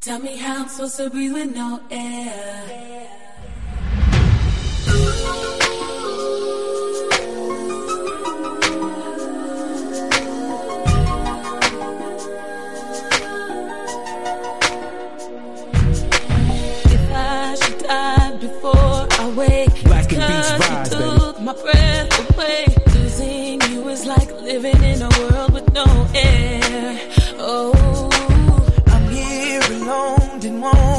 Tell me how I'm supposed to breathe with no air. my breath away. Losing you is like living in a world with no air. didn't want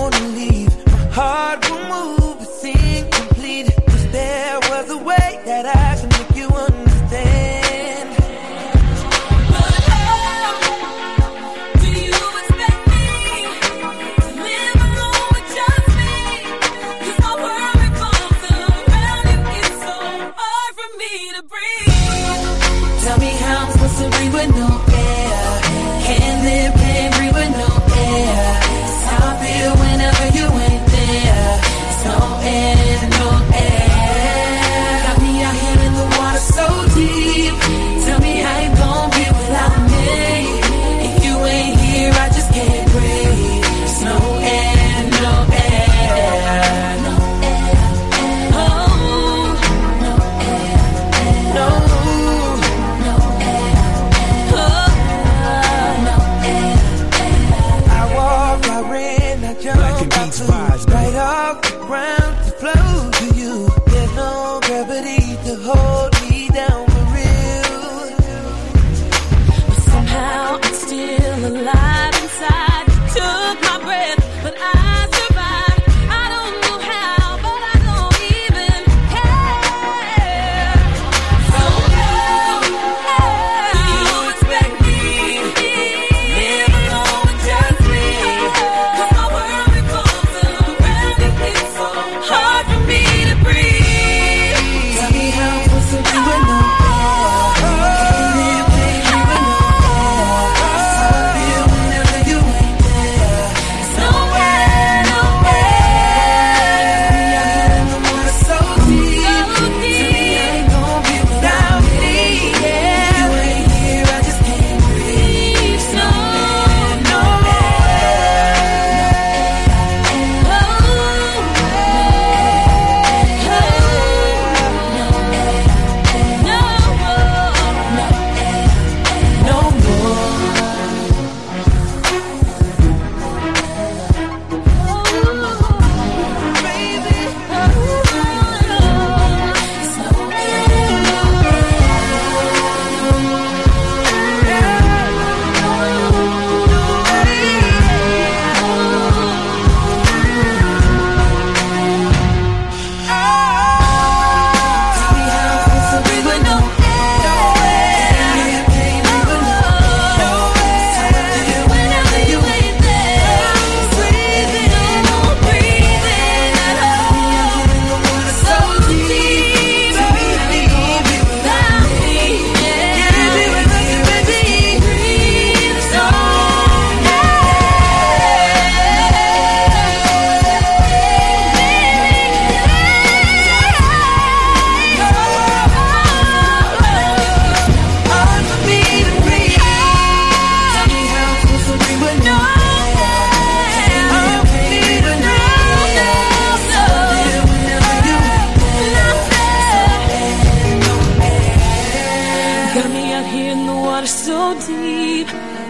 deep.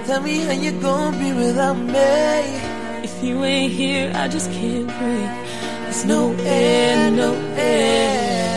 Tell me how you gonna be without me. If you ain't here, I just can't breathe. There's no, no end, end, no end. end.